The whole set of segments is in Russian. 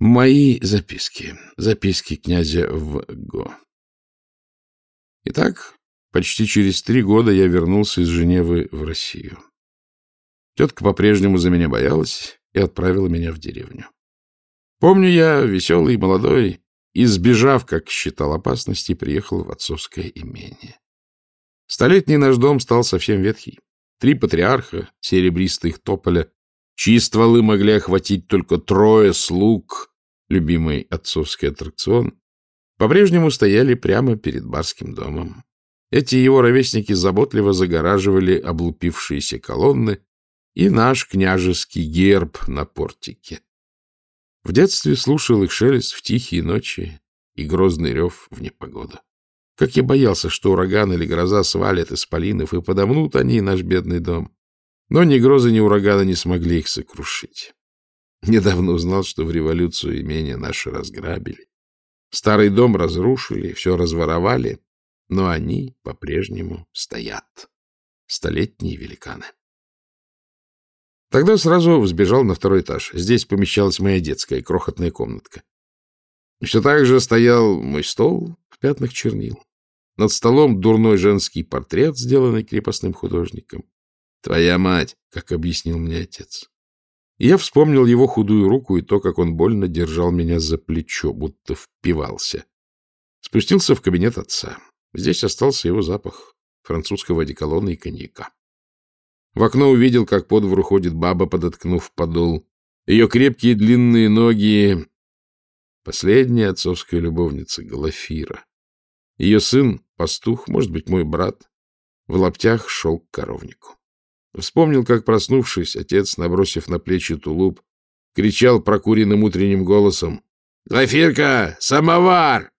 Мои записки. Записки князя в Го. Итак, почти через три года я вернулся из Женевы в Россию. Тетка по-прежнему за меня боялась и отправила меня в деревню. Помню я, веселый и молодой, избежав, как считал, опасности, приехал в отцовское имение. Столетний наш дом стал совсем ветхий. Три патриарха, серебристых тополя, чьи стволы могли охватить только трое слуг, любимый отцовский аттракцион, по-прежнему стояли прямо перед барским домом. Эти его ровесники заботливо загораживали облупившиеся колонны и наш княжеский герб на портике. В детстве слушал их шелест в тихие ночи и грозный рев в непогоду. Как я боялся, что ураган или гроза свалят исполинов, и подомнут они наш бедный дом. Но ни грозы, ни урагана не смогли их сокрушить. Недавно узнал, что в революцию имение наше разграбили. Старый дом разрушили, все разворовали, но они по-прежнему стоят. Столетние великаны. Тогда сразу взбежал на второй этаж. Здесь помещалась моя детская крохотная комнатка. Все так же стоял мой стол в пятнах чернил. Над столом дурной женский портрет, сделанный крепостным художником. Твоя мать, как объяснил мне отец. И я вспомнил его худую руку и то, как он больно держал меня за плечо, будто впивался. Спустился в кабинет отца. Здесь остался его запах французского одеколона и коньяка. В окно увидел, как по двору ходит баба, подоткнув подол. Ее крепкие длинные ноги... Последняя отцовская любовница, Глафира. Ее сын, пастух, может быть, мой брат, в лаптях шел к коровнику. Вспомнил, как, проснувшись, отец, набросив на плечи тулуп, кричал прокуренным утренним голосом «Глафирка, самовар!»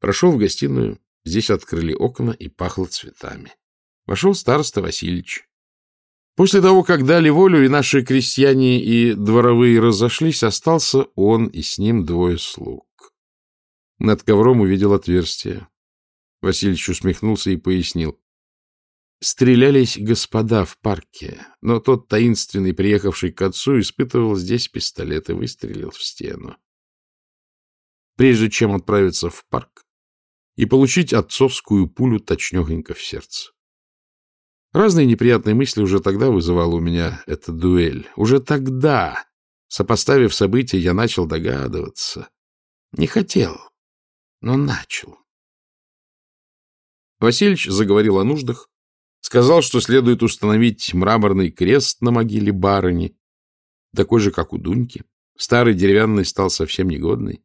Прошел в гостиную, здесь открыли окна и пахло цветами. Вошел староста Васильевич. После того, как дали волю, и наши крестьяне и дворовые разошлись, остался он и с ним двое слуг. Над ковром увидел отверстие. Васильевич усмехнулся и пояснил. Стрелялись господа в парке, но тот таинственный, приехавший к отцу, испытывал здесь пистолет и выстрелил в стену. Прежде чем отправиться в парк и получить отцовскую пулю точнёхонько в сердце. Разные неприятные мысли уже тогда вызывала у меня эта дуэль. Уже тогда, сопоставив события, я начал догадываться. Не хотел, но начал. Васильевич заговорил о нуждах, сказал, что следует установить мраморный крест на могиле барыни, такой же, как у Дуньки. Старый деревянный стал совсем негодный.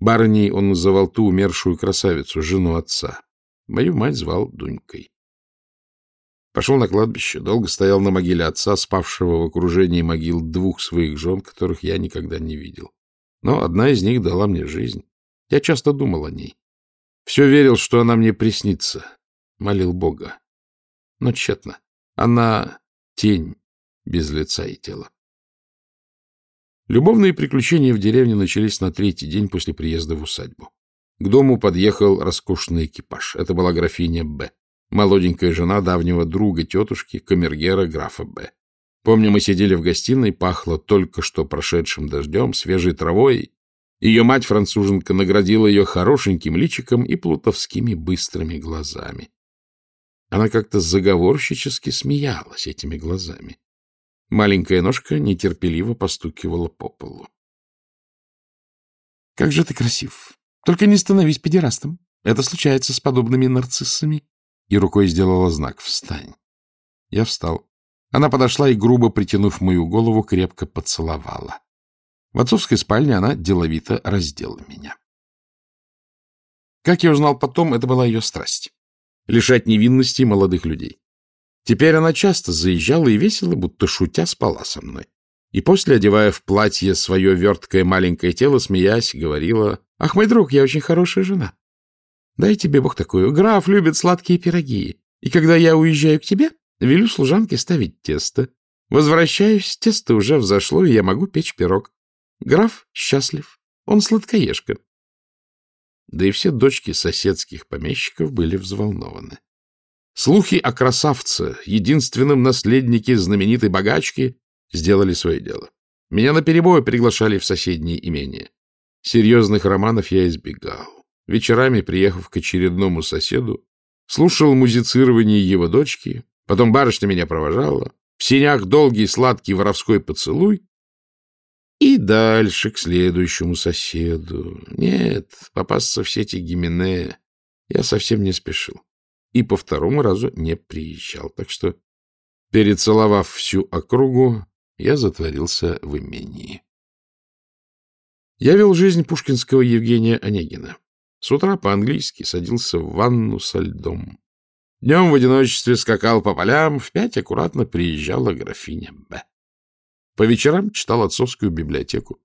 Барыней он называл ту умершую красавицу, жену отца. Мою мать звал Дунькой. Пошел на кладбище, долго стоял на могиле отца, спавшего в окружении могил двух своих жен, которых я никогда не видел. Но одна из них дала мне жизнь. Я часто думал о ней. Все верил, что она мне приснится. Молил Бога. Но тщетно. Она тень без лица и тела. Любовные приключения в деревне начались на третий день после приезда в усадьбу. К дому подъехал роскошный экипаж. Это была графиня Б. Молоденькая жена давнего друга тетушки, камергера графа Б. Помню, мы сидели в гостиной, пахло только что прошедшим дождем, свежей травой. Ее мать-француженка наградила ее хорошеньким личиком и плутовскими быстрыми глазами. Она как-то заговорщически смеялась этими глазами. Маленькая ножка нетерпеливо постукивала по полу. — Как же ты красив! Только не становись педерастом. Это случается с подобными нарциссами. И рукой сделала знак «Встань». Я встал. Она подошла и, грубо притянув мою голову, крепко поцеловала. В отцовской спальне она деловито раздела меня. Как я узнал потом, это была ее страсть лишать невинности молодых людей. Теперь она часто заезжала и весело, будто шутя, спала со мной. И после, одевая в платье свое верткое маленькое тело, смеясь, говорила, «Ах, мой друг, я очень хорошая жена. Дай тебе Бог такую. Граф любит сладкие пироги. И когда я уезжаю к тебе, велю служанке ставить тесто. Возвращаюсь, тесто уже взошло, и я могу печь пирог. Граф счастлив. Он сладкоежка. Да и все дочки соседских помещиков были взволнованы. Слухи о красавце, единственном наследнике знаменитой богачки, сделали свое дело. Меня наперебой приглашали в соседние имения. Серьезных романов я избегал. Вечерами, приехав к очередному соседу, слушал музицирование его дочки, потом барышня меня провожала, в синях долгий сладкий воровской поцелуй и дальше к следующему соседу. Нет, попасться в сети Гименея я совсем не спешил и по второму разу не приезжал, так что, перецеловав всю округу, я затворился в имении. Я вел жизнь пушкинского Евгения Онегина. С утра по-английски садился в ванну со льдом. Днем в одиночестве скакал по полям, в пять аккуратно приезжала графиня Б. По вечерам читал отцовскую библиотеку,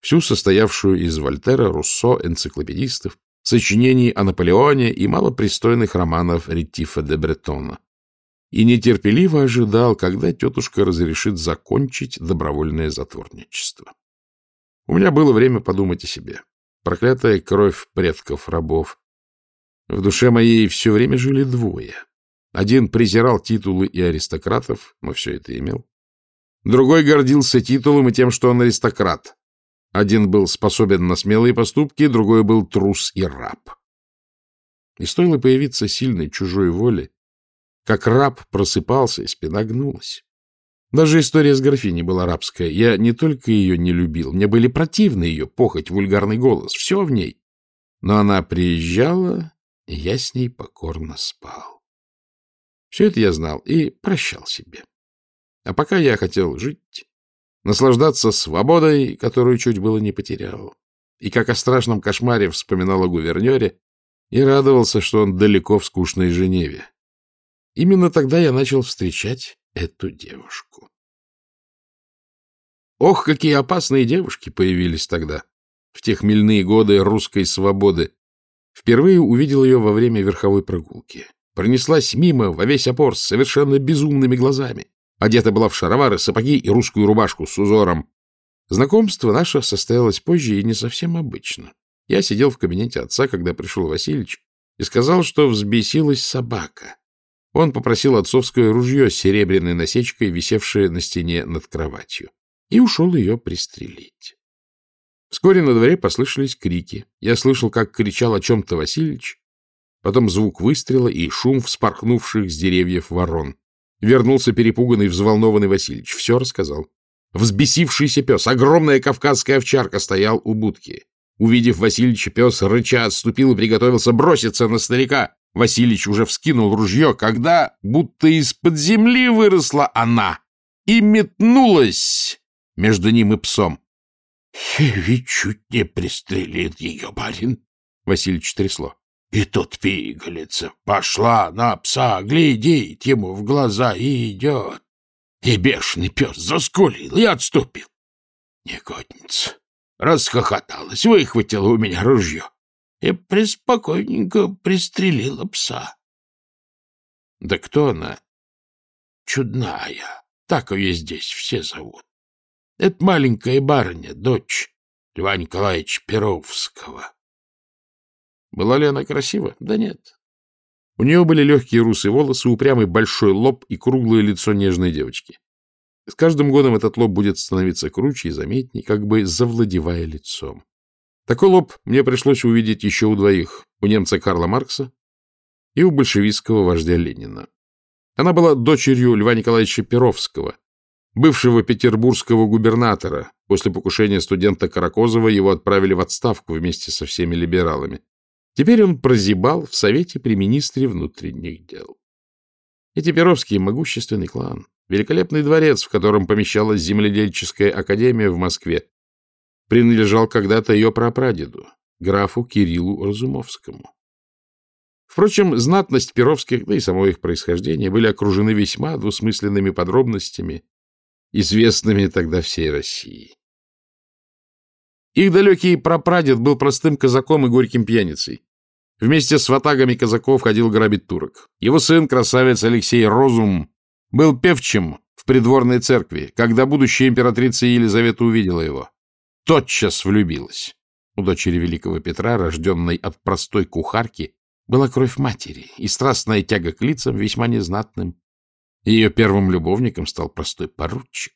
всю состоявшую из Вольтера, Руссо, энциклопедистов, сочинений о Наполеоне и малопристойных романов Ретифа де Бретона. И нетерпеливо ожидал, когда тетушка разрешит закончить добровольное затворничество. У меня было время подумать о себе. Проклятая кровь предков-рабов. В душе моей все время жили двое. Один презирал титулы и аристократов, но все это имел. Другой гордился титулом и тем, что он аристократ. Один был способен на смелые поступки, другой был трус и раб. И стоило появиться сильной чужой воле, как раб просыпался, и спина гнулась. Даже история с графиней была рабская. Я не только ее не любил, мне были противны ее похоть, вульгарный голос, все в ней. Но она приезжала, и я с ней покорно спал. Все это я знал и прощал себе. А пока я хотел жить, наслаждаться свободой, которую чуть было не потерял. И как о страшном кошмаре вспоминал о гувернере, и радовался, что он далеко в скучной Женеве. Именно тогда я начал встречать эту девушку. Ох, какие опасные девушки появились тогда, в те хмельные годы русской свободы. Впервые увидел ее во время верховой прогулки. Пронеслась мимо во весь опор с совершенно безумными глазами. Одета была в шаровары, сапоги и русскую рубашку с узором. Знакомство наше состоялось позже и не совсем обычно. Я сидел в кабинете отца, когда пришел Васильевич, и сказал, что взбесилась собака. Он попросил отцовское ружье с серебряной насечкой, висевшее на стене над кроватью, и ушел ее пристрелить. Вскоре на дворе послышались крики. Я слышал, как кричал о чем-то Васильевич, потом звук выстрела и шум вспорхнувших с деревьев ворон. Вернулся перепуганный, взволнованный Васильевич. Все рассказал. Взбесившийся пес, огромная кавказская овчарка, стоял у будки. Увидев Васильевича, пес рыча отступил и приготовился броситься на старика. Васильич уже вскинул ружье, когда будто из-под земли выросла она и метнулась между ним и псом. — Ведь чуть не пристрелит ее барин, — Васильич трясло. — И тут пигалица пошла на пса глядеть ему в глаза и идет. И бешеный пес заскулил и отступил. Негодница расхохоталась, выхватила у меня ружье и преспокойненько пристрелила пса. Да кто она? Чудная. Так ее здесь все зовут. Это маленькая барыня, дочь Льва Николаевича Перовского. Была ли она красива? Да нет. У нее были легкие русые волосы, упрямый большой лоб и круглое лицо нежной девочки. С каждым годом этот лоб будет становиться круче и заметней, как бы завладевая лицом. Такой лоб мне пришлось увидеть еще у двоих, у немца Карла Маркса и у большевистского вождя Ленина. Она была дочерью Льва Николаевича Перовского, бывшего петербургского губернатора. После покушения студента Каракозова его отправили в отставку вместе со всеми либералами. Теперь он прозябал в Совете при министре внутренних дел. Эти Перовские — могущественный клан, великолепный дворец, в котором помещалась земледельческая академия в Москве, принадлежал когда-то ее прапрадеду, графу Кириллу Разумовскому. Впрочем, знатность Перовских, да и само их происхождение, были окружены весьма двусмысленными подробностями, известными тогда всей России. Их далекий прапрадед был простым казаком и горьким пьяницей. Вместе с ватагами казаков ходил грабить турок. Его сын, красавец Алексей Розум, был певчим в придворной церкви, когда будущая императрица Елизавета увидела его тотчас влюбилась. У дочери великого Петра, рожденной от простой кухарки, была кровь матери и страстная тяга к лицам весьма незнатным. Ее первым любовником стал простой поручик.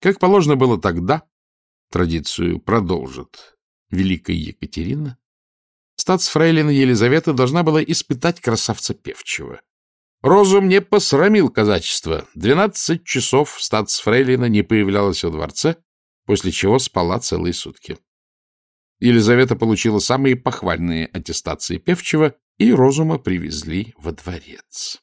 Как положено было тогда, традицию продолжит Великая Екатерина, статсфрейлина Елизавета должна была испытать красавца певчего. Розум не посрамил казачество. Двенадцать часов статсфрейлина не появлялась во дворце, после чего спала целые сутки. Елизавета получила самые похвальные аттестации певчего, и Розума привезли во дворец.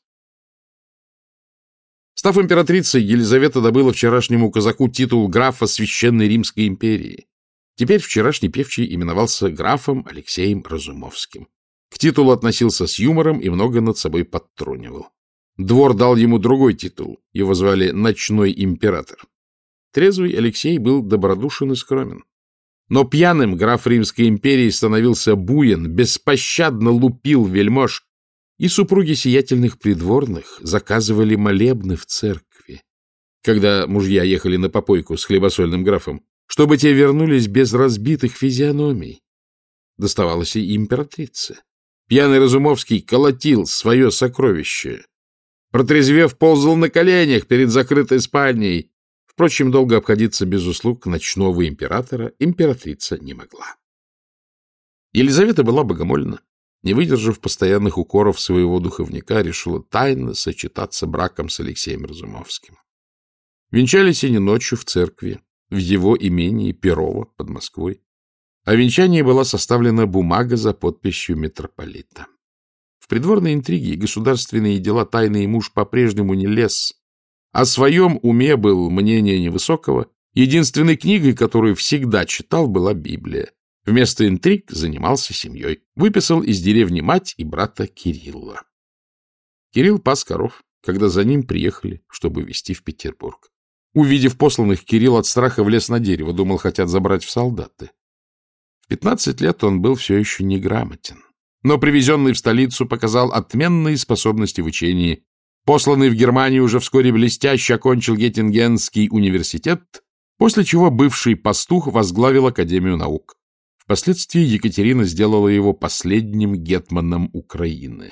Став императрицей, Елизавета добыла вчерашнему казаку титул графа Священной Римской империи. Теперь вчерашний певчий именовался графом Алексеем Разумовским. К титулу относился с юмором и много над собой подтрунивал. Двор дал ему другой титул. Его звали «Ночной император». Трезвый Алексей был добродушен и скромен. Но пьяным граф Римской империи становился буен, беспощадно лупил вельмож, и супруги сиятельных придворных заказывали молебны в церкви, когда мужья ехали на попойку с хлебосольным графом, чтобы те вернулись без разбитых физиономий. Доставалось и императрице. Пьяный Разумовский колотил свое сокровище. Протрезвев, ползал на коленях перед закрытой спальней. Впрочем, долго обходиться без услуг ночного императора императрица не могла. Елизавета была богомольна. Не выдержав постоянных укоров своего духовника, решила тайно сочетаться браком с Алексеем Разумовским. Венчались они ночью в церкви, в его имении Перово под Москвой. О венчании была составлена бумага за подписью митрополита. В придворной интриге государственные дела тайный муж по-прежнему не лез. О своем уме был мнение невысокого. Единственной книгой, которую всегда читал, была Библия. Вместо интриг занимался семьей. Выписал из деревни мать и брата Кирилла. Кирилл пас коров, когда за ним приехали, чтобы везти в Петербург. Увидев посланных, Кирилл от страха влез на дерево, думал, хотят забрать в солдаты. В пятнадцать лет он был все еще неграмотен, но привезенный в столицу показал отменные способности в учении. Посланный в Германию уже вскоре блестяще окончил Геттингенский университет, после чего бывший пастух возглавил Академию наук. Впоследствии Екатерина сделала его последним гетманом Украины.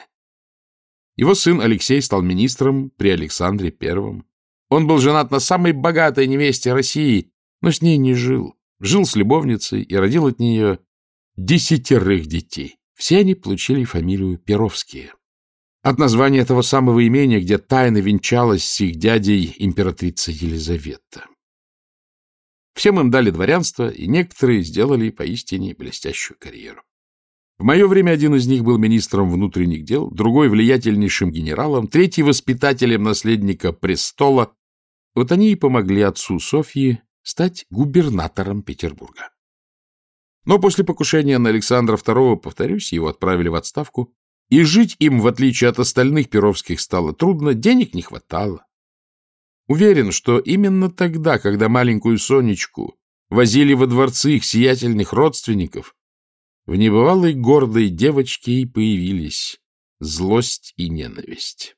Его сын Алексей стал министром при Александре I. Он был женат на самой богатой невесте России, но с ней не жил. Жил с любовницей и родил от нее десятерых детей. Все они получили фамилию Перовские. От названия этого самого имения, где тайно венчалась с их дядей императрица Елизавета. Всем им дали дворянство, и некоторые сделали поистине блестящую карьеру. В мое время один из них был министром внутренних дел, другой — влиятельнейшим генералом, третий — воспитателем наследника престола. Вот они и помогли отцу Софьи стать губернатором Петербурга. Но после покушения на Александра II, повторюсь, его отправили в отставку, и жить им, в отличие от остальных перовских, стало трудно, денег не хватало. Уверен, что именно тогда, когда маленькую Сонечку возили во дворцы их сиятельных родственников, в небывалой гордой девочке и появились злость и ненависть.